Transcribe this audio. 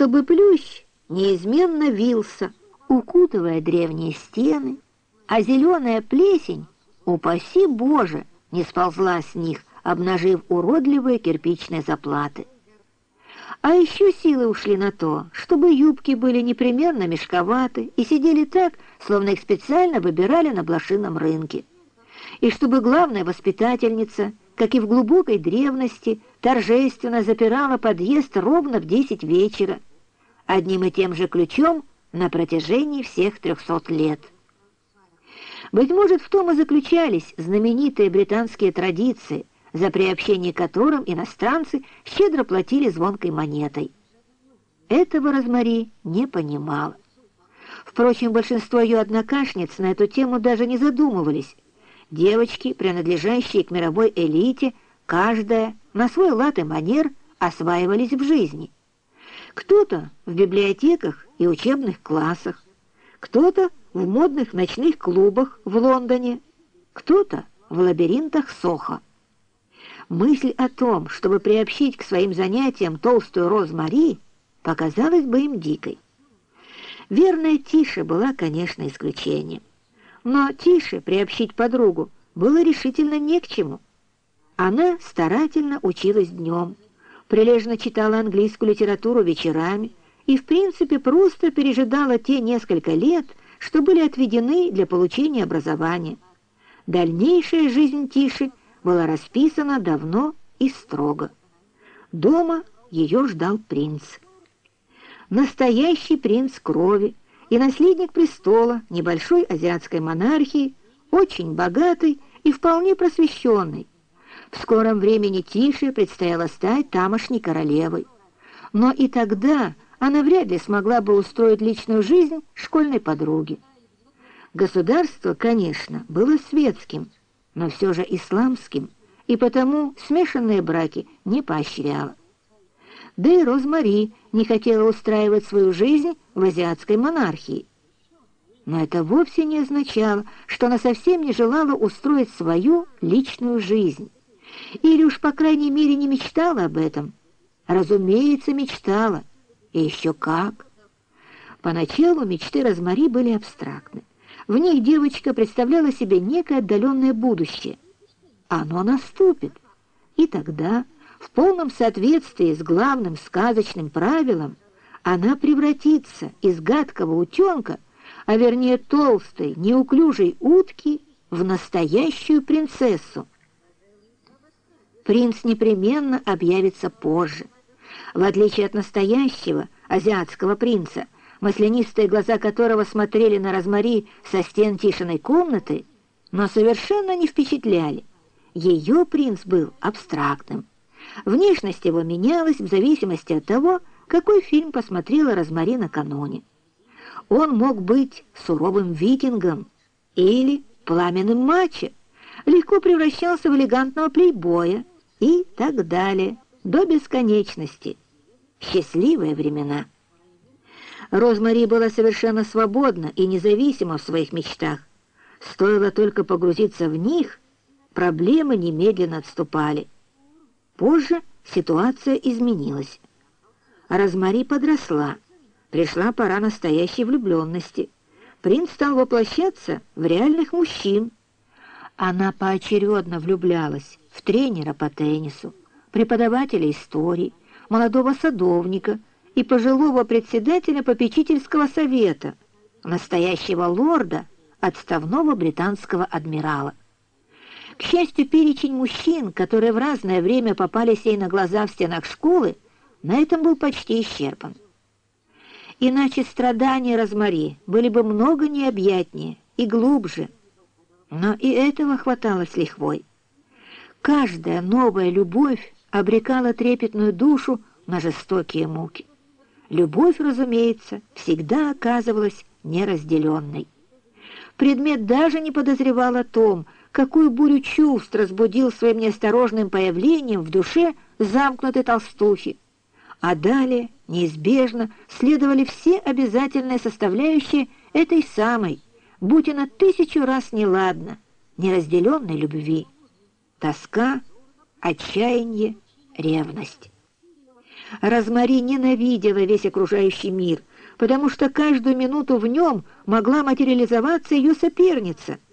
чтобы плющ неизменно вился, укутывая древние стены, а зеленая плесень, упаси Боже, не сползла с них, обнажив уродливые кирпичные заплаты. А еще силы ушли на то, чтобы юбки были непременно мешковаты и сидели так, словно их специально выбирали на блошином рынке. И чтобы главная воспитательница, как и в глубокой древности, торжественно запирала подъезд ровно в десять вечера, одним и тем же ключом на протяжении всех трехсот лет. Быть может, в том и заключались знаменитые британские традиции, за приобщение которым иностранцы щедро платили звонкой монетой. Этого Розмари не понимала. Впрочем, большинство ее однокашниц на эту тему даже не задумывались. Девочки, принадлежащие к мировой элите, каждая на свой лад и манер осваивались в жизни. Кто-то в библиотеках и учебных классах, кто-то в модных ночных клубах в Лондоне, кто-то в лабиринтах Соха. Мысль о том, чтобы приобщить к своим занятиям толстую Розмари, показалась бы им дикой. Верная Тиша была, конечно, исключением. Но Тише приобщить подругу было решительно не к чему. Она старательно училась днем, прилежно читала английскую литературу вечерами и, в принципе, просто пережидала те несколько лет, что были отведены для получения образования. Дальнейшая жизнь Тиши была расписана давно и строго. Дома ее ждал принц. Настоящий принц крови и наследник престола небольшой азиатской монархии, очень богатый и вполне просвещенный. В скором времени Тише предстояло стать тамошней королевой. Но и тогда она вряд ли смогла бы устроить личную жизнь школьной подруги. Государство, конечно, было светским, но все же исламским, и потому смешанные браки не поощряла. Да и Розмари не хотела устраивать свою жизнь в азиатской монархии. Но это вовсе не означало, что она совсем не желала устроить свою личную жизнь. Или уж, по крайней мере, не мечтала об этом. Разумеется, мечтала. И еще как. Поначалу мечты Розмари были абстрактны. В них девочка представляла себе некое отдаленное будущее. Оно наступит, и тогда, в полном соответствии с главным сказочным правилом, она превратится из гадкого утенка, а вернее толстой, неуклюжей утки, в настоящую принцессу. Принц непременно объявится позже. В отличие от настоящего азиатского принца, маслянистые глаза которого смотрели на Розмари со стен Тишиной комнаты, но совершенно не впечатляли. Ее принц был абстрактным. Внешность его менялась в зависимости от того, какой фильм посмотрела Розмари накануне. Он мог быть суровым викингом или пламенным мачо, легко превращался в элегантного плейбоя и так далее, до бесконечности. Счастливые времена. Розмари была совершенно свободна и независима в своих мечтах. Стоило только погрузиться в них, проблемы немедленно отступали. Позже ситуация изменилась. Розмари подросла. Пришла пора настоящей влюбленности. Принц стал воплощаться в реальных мужчин. Она поочередно влюблялась в тренера по теннису, преподавателя истории, молодого садовника — и пожилого председателя попечительского совета, настоящего лорда, отставного британского адмирала. К счастью, перечень мужчин, которые в разное время попались ей на глаза в стенах школы, на этом был почти исчерпан. Иначе страдания Розмари были бы много необъятнее и глубже, но и этого хватало с лихвой. Каждая новая любовь обрекала трепетную душу на жестокие муки. Любовь, разумеется, всегда оказывалась неразделенной. Предмет даже не подозревал о том, какую бурю чувств разбудил своим неосторожным появлением в душе замкнутой толстухи. А далее неизбежно следовали все обязательные составляющие этой самой, будь она тысячу раз неладна, неразделенной любви. Тоска, отчаяние, ревность. Розмари ненавидела весь окружающий мир, потому что каждую минуту в нем могла материализоваться ее соперница —